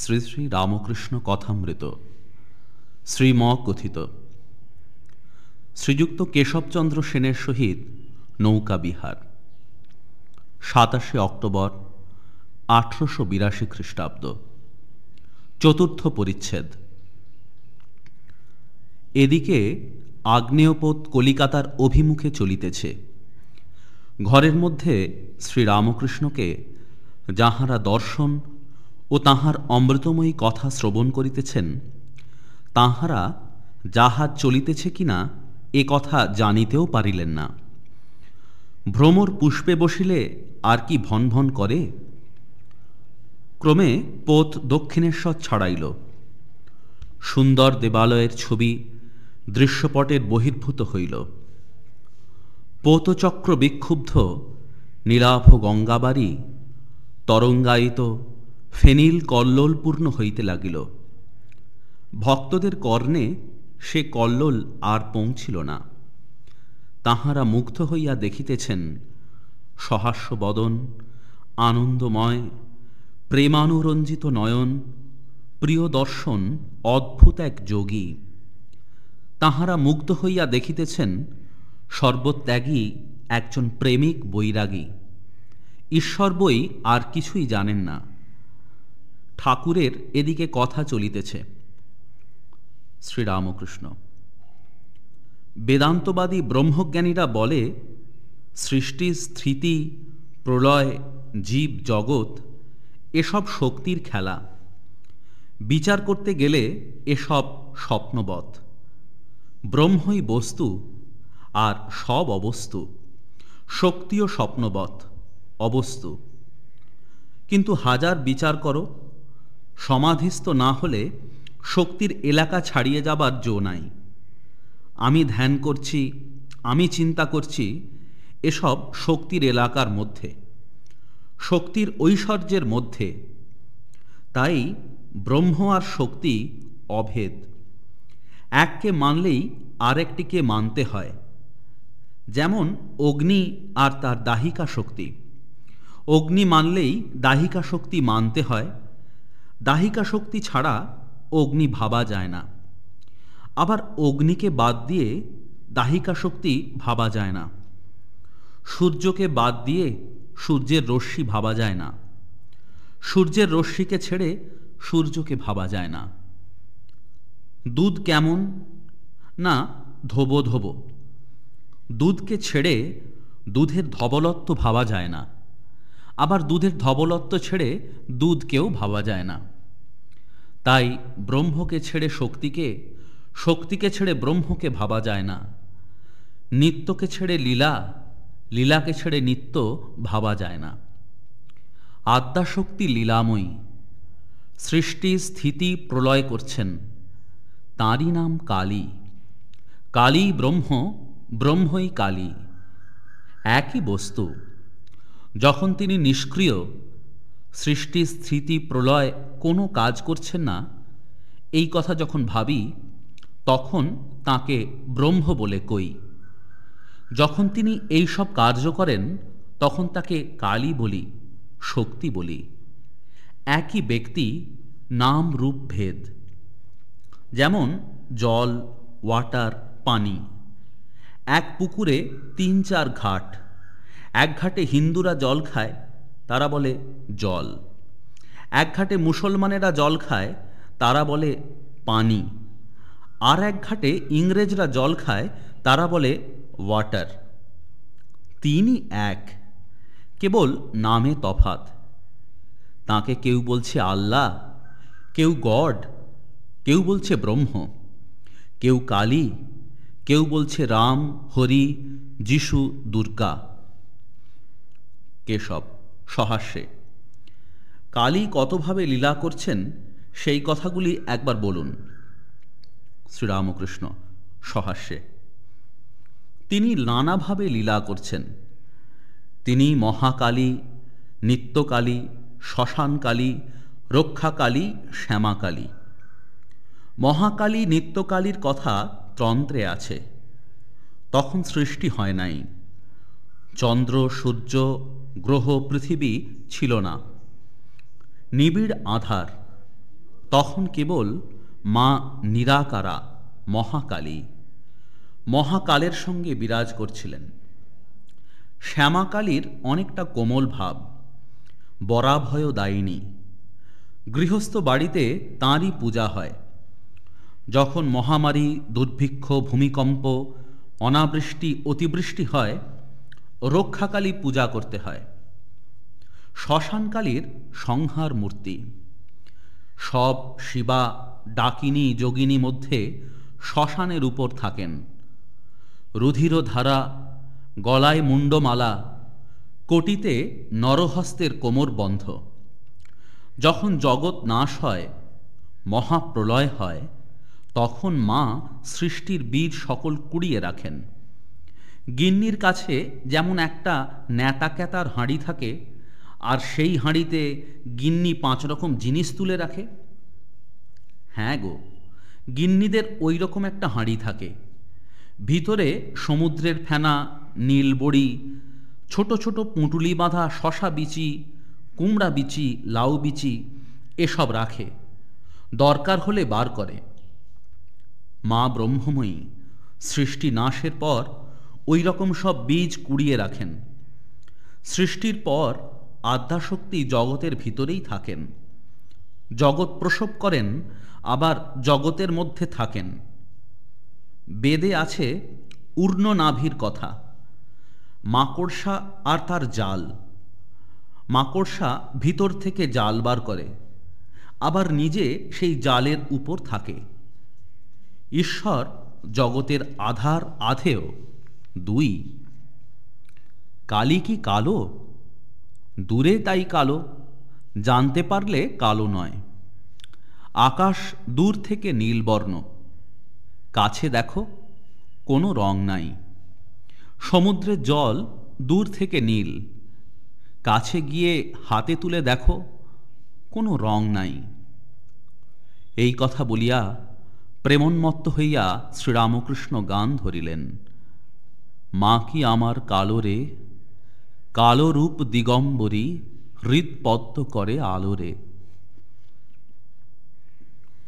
শ্রী শ্রী রামকৃষ্ণ কথামৃত। শ্রীম কথিত শ্রীযুক্ত কেশবচন্দ্র সেনের সহিত নৌকা বিহার। সাতাশে অক্টোবর আঠারোশো বিরাশি খ্রিস্টাব্দ। চতুর্থ পরিচ্ছেদ। এদিকে আগ্নেয়পোত কলিকাতার অভিমুখে চলিতেছে। ঘরের মধ্যে শ্রীরামকৃষ্ণকে যাহারা দর্শন ও তাহার অমৃতময়ী কথা শ্রবণ করিতেছেন। তাহারা জাহাজ চলিতেছে কিনা, এ কথা জানিতেও পারিলেন না। ভ্রমর পুষ্পে বসিলে আর কি ভন ভন করে? ক্রমে পোত দক্ষিণেশ্বর ছড়াইল। সুন্দর দেবালয়ের ছবি দৃশ্যপটের বহির্ভূত হইল। পোতচক্র বিক্ষুব্ধ, নীলাভ গঙ্গাবাড়ি তরঙ্গায়িত ফেনিল কল্লোলপূর্ণ হইতে লাগিল। ভক্তদের কর্ণে সে কল্লোল আর পৌঁছিল না। তাহারা মুগ্ধ হইয়া দেখিতেছেন, সহাস্য বদন, আনন্দময়, প্রেমানুরঞ্জিত নয়ন, প্রিয় দর্শন, অদ্ভুত এক যোগী। তাহারা মুগ্ধ হইয়া দেখিতেছেন, সর্বত্যাগী একজন প্রেমিক বৈরাগী। ঈশ্বর বই আর কিছুই জানেন না। ঠাকুরের এদিকে কথা চলিতেছে। শ্রীরামকৃষ্ণ। বেদান্তবাদী ব্রহ্মজ্ঞানীরা বলে, সৃষ্টি, স্থিতি, প্রলয়, জীব, জগৎ, এসব শক্তির খেলা। বিচার করতে গেলে এসব স্বপ্নবধ ব্রহ্মই বস্তু আর সব অবস্তু। শক্তিও স্বপ্নবৎ, অবস্তু। কিন্তু হাজার বিচার করো সমাধিস্থ না হলে শক্তির এলাকা ছাড়িয়ে যাবার জো নাই। আমি ধ্যান করছি, আমি চিন্তা করছি এসব শক্তির এলাকার মধ্যে, শক্তির ঐশ্বর্যের মধ্যে। তাই ব্রহ্ম আর শক্তি অভেদ। এককে মানলেই আরেকটিকে মানতে হয়। যেমন অগ্নি আর তার দাহিকা শক্তি। অগ্নি মানলেই দাহিকা শক্তি মানতে হয় দাহিকা শক্তি ছাড়া অগ্নি ভাবা যায় না। আবার অগ্নিকে বাদ দিয়ে দাহিকা শক্তি ভাবা যায় না। সূর্যকে বাদ দিয়ে সূর্যের রশ্মি ভাবা যায় না। সূর্যের রশ্মিকে ছেড়ে সূর্যকে ভাবা যায় না। দুধ কেমন? না, ধোবো ধোবো। দুধকে ছেড়ে দুধের ধবলত্ব ভাবা যায় না। আবার দুধের ধবলত্ব ছেড়ে দুধকেও ভাবা যায় না। তাই ব্রহ্মকে ছেড়ে শক্তিকে শক্তিকে ছেড়ে ব্রহ্মকে ভাবা যায় না। নিত্যকে ছেড়ে লীলা, লীলাকে ছেড়ে নিত্য ভাবা যায় না। আদ্যাশক্তি লীলাময়ী, সৃষ্টি স্থিতি প্রলয় করছেন। তাঁরই নাম কালী। কালী ব্রহ্ম, ব্রহ্মই কালী। একই বস্তু। যখন তিনি নিষ্ক্রিয়, সৃষ্টি, স্থিতি, প্রলয় কোনো কাজ করছেন না, এই কথা যখন ভাবি, তখন তাকে ব্রহ্ম বলে কই। যখন তিনি এই সব কার্য করেন, তখন তাকে কালী বলি, শক্তি বলি। একই ব্যক্তি নাম রূপ ভেদ। যেমন জল, ওয়াটার, পানি। এক পুকুরে তিন চার ঘাট। এক ঘাটে হিন্দুরা জল খায়, তারা বলে জল। এক ঘাটে মুসলমানেরা জল খায়, তারা বলে পানি। আর এক ঘাটে ইংরেজরা জল খায়, তারা বলে ওয়াটার। তিনি এক, কেবল নামে তফাত। তাকে কেউ বলছে আল্লাহ, কেউ গড, কেউ বলছে ব্রহ্ম, কেউ কালী, কেউ বলছে রাম, হরি, যিশু, দুর্গা। কেশব, সহাস্যে। কালী কতভাবে লীলা করছেন, সেই কথাগুলি একবার বলুন। শ্রীরামকৃষ্ণ, সহাস্যে। তিনি নানাভাবে লীলা করছেন। তিনি মহাকালী, নিত্যকালী, শ্মশানকালী, রক্ষাকালী, শ্যামাকালী। মহাকালী নিত্যকালীর কথা তন্ত্রে আছে। তখন সৃষ্টি হয় নাই। চন্দ্র, সূর্য গ্রহ পৃথিবী ছিল না। নিবিড় আধার, তখন কেবল মা নিরাকারা, মহাকালী, মহাকালের সঙ্গে বিরাজ করছিলেন। শ্যামাকালীর অনেকটা কোমল ভাব বরাভয় দায়িনী। গৃহস্থ বাড়িতে তাঁরই পূজা হয়। যখন মহামারী, দুর্ভিক্ষ, ভূমিকম্প, অনাবৃষ্টি, অতিবৃষ্টি হয় রক্ষাকালী পূজা করতে হয়। শ্মশানকালীর সংহার মূর্তি। সব শিবা, ডাকিনী, যোগিনী মধ্যে শ্মশানের উপর থাকেন। রুধির ধারা গলায় মুন্ডমালা কোটিতে নরহস্তের কোমর বন্ধ। যখন জগৎ নাশ হয়, মহাপ্রলয় হয়, তখন মা সৃষ্টির বীর সকল কুড়িয়ে রাখেন। গিন্নির কাছে যেমন একটা ন্যাতাক্যাতার হাঁড়ি থাকে, আর সেই হাঁড়িতে গিন্নি পাঁচ রকম জিনিস তুলে রাখে। হ্যাঁ গো, গিন্নিদের ওই রকম একটা হাঁড়ি থাকে। ভিতরে সমুদ্রের ফেনা, নীল বড়ি, ছোট ছোট পুঁটুলি বাঁধা শশা বিচি, কুমড়া বিচি, লাউ বিচি, এসব রাখে। দরকার হলে বার করে। মা ব্রহ্মময়ী, সৃষ্টি নাশের পর ওই রকম সব বীজ কুড়িয়ে রাখেন। সৃষ্টির পর আদ্যাশক্তি জগতের ভিতরেই থাকেন। জগৎ প্রসব করেন, আবার জগতের মধ্যে থাকেন। বেদে আছে উর্ণ নাভির কথা। মাকড়সা আর তার জাল। মাকড়সা ভিতর থেকে জাল বার করে, আবার নিজে সেই জালের উপর থাকে। ঈশ্বর জগতের আধার আধেও দুই। কালি কি কালো? দূরে তাই কালো, জানতে পারলে কালো নয়। আকাশ দূর থেকে নীলবর্ণ, কাছে দেখো কোনো রং নাই। সমুদ্রের জল দূর থেকে নীল, কাছে গিয়ে হাতে তুলে দেখো কোনো রং নাই। এই কথা বলিয়া প্রেমন্মত্ত হইয়া শ্রীরামকৃষ্ণ গান ধরিলেন। মা কি আমার কালোরে? কালো রূপ দিগম্বরী হৃদপদ্ম করে আলোরে।